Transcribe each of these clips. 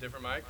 Different mic?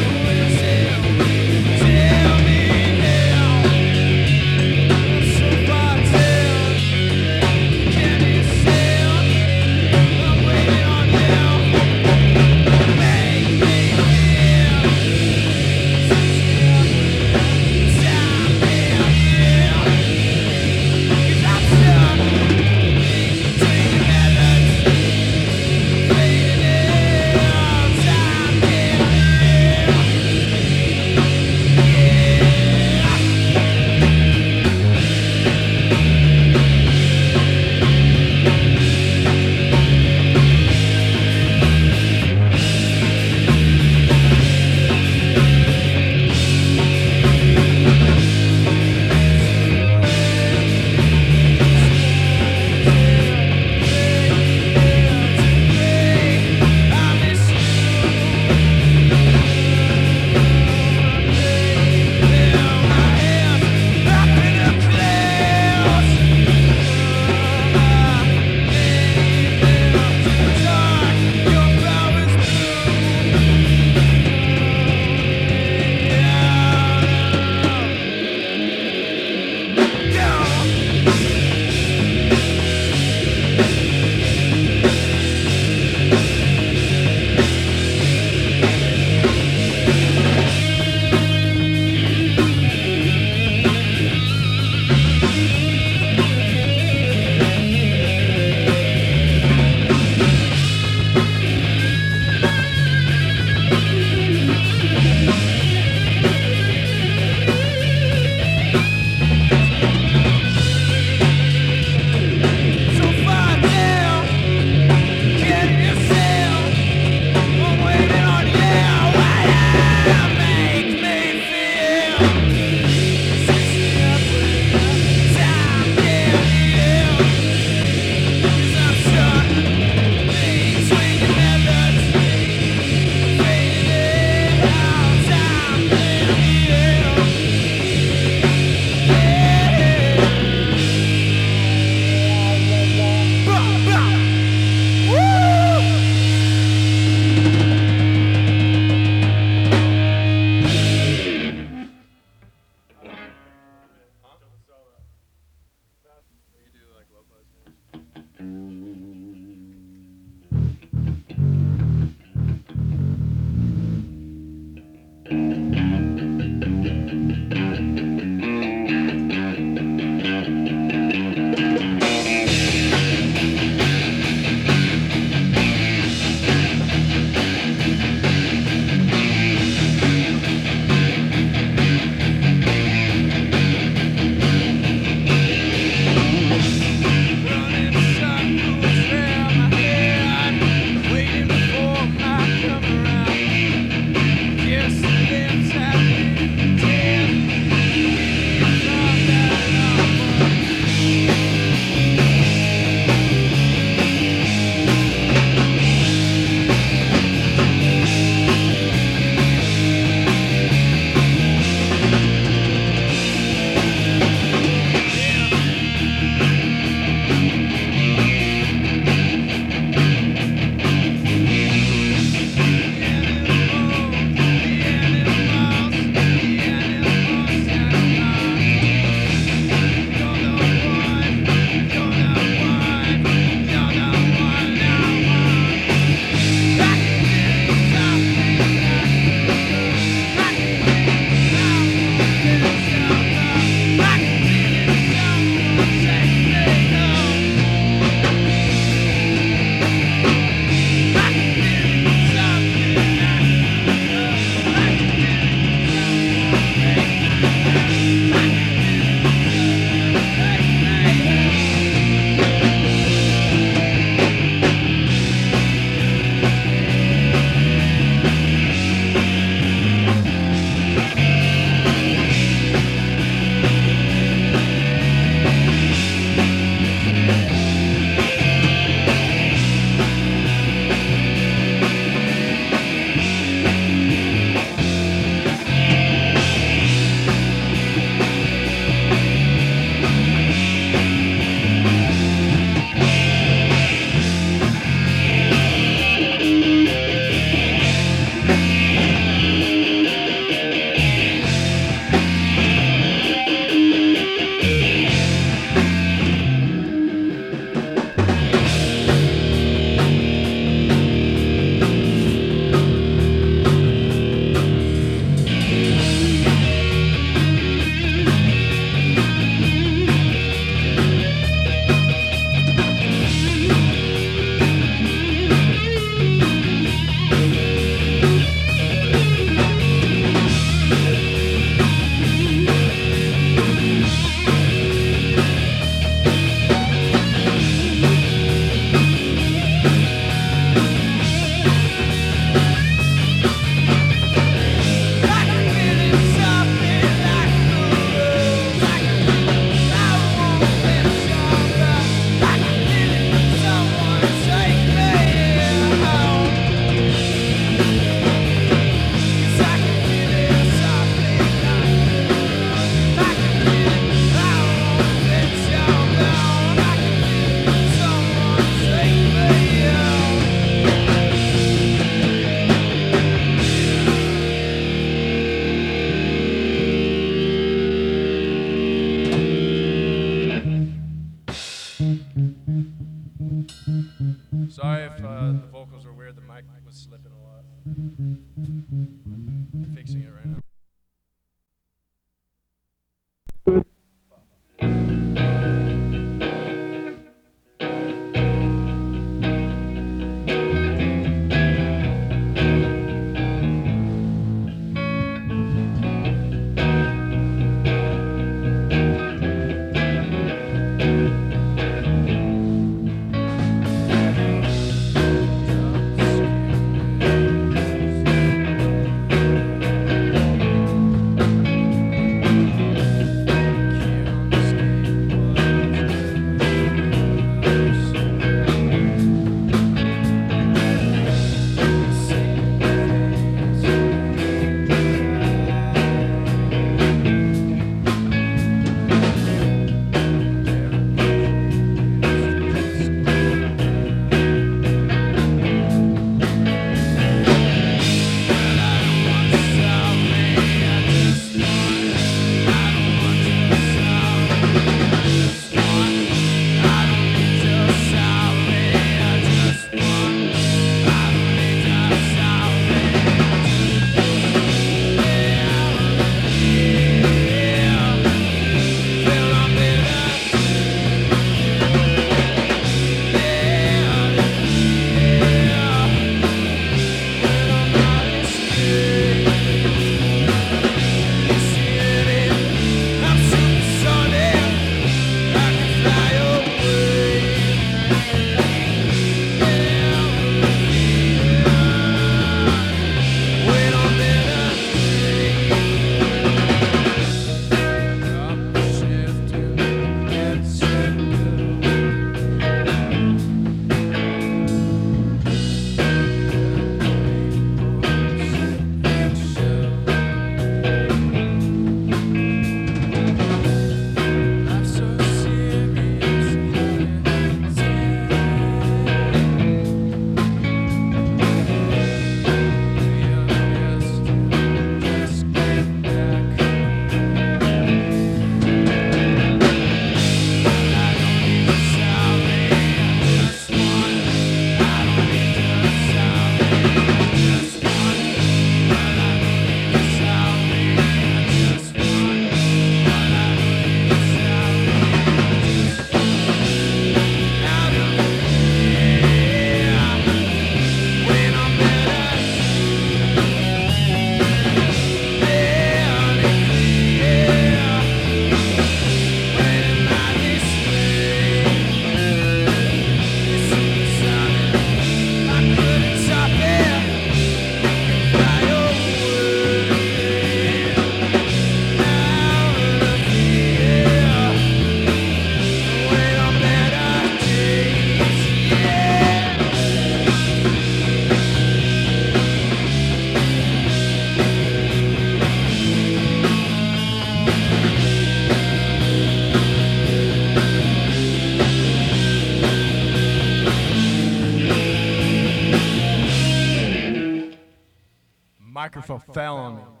Microphone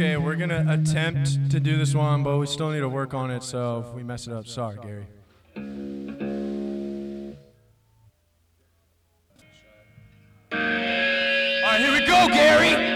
okay. We're gonna attempt to do this one, but we still need to work on it. So if we mess it up, sorry, Gary. All right, here we go, Gary.